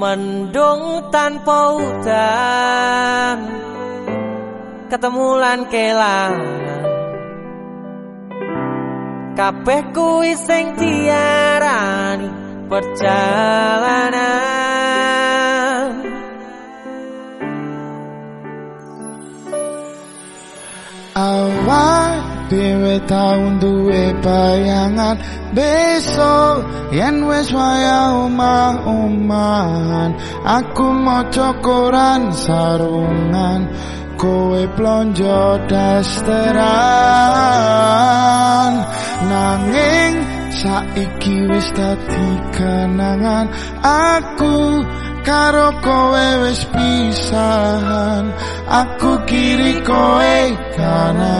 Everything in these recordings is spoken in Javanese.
Mendung tanpa hutan Ketemulan kelangan Kabeh kuwi sing diarani perjalanan dhewe tau duwe bayangan besok yen wis wayahe omah-omahan aku maca koran sarungan kowe plonjo dasteran nanging saiki wis dadi kenangan aku karo kowe wes pisahan aku kiri kowe kanan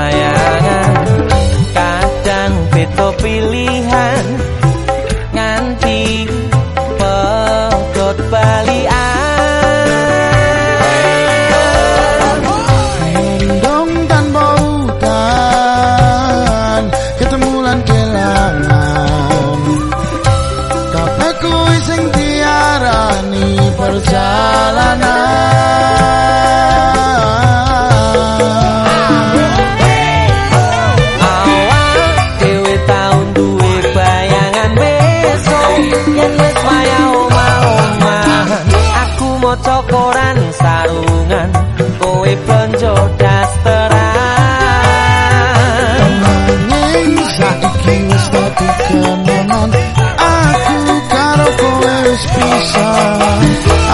pilih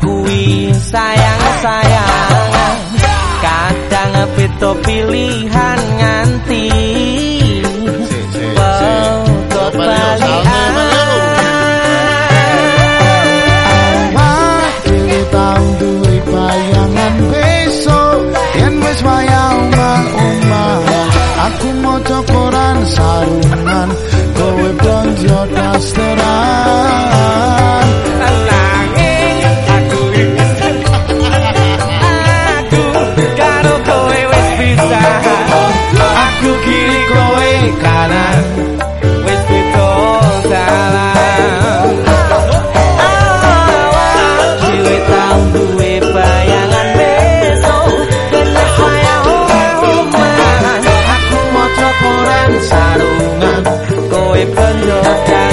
kui sayang-sayang Kadang pito pilihan nganti sarungan koe penyokan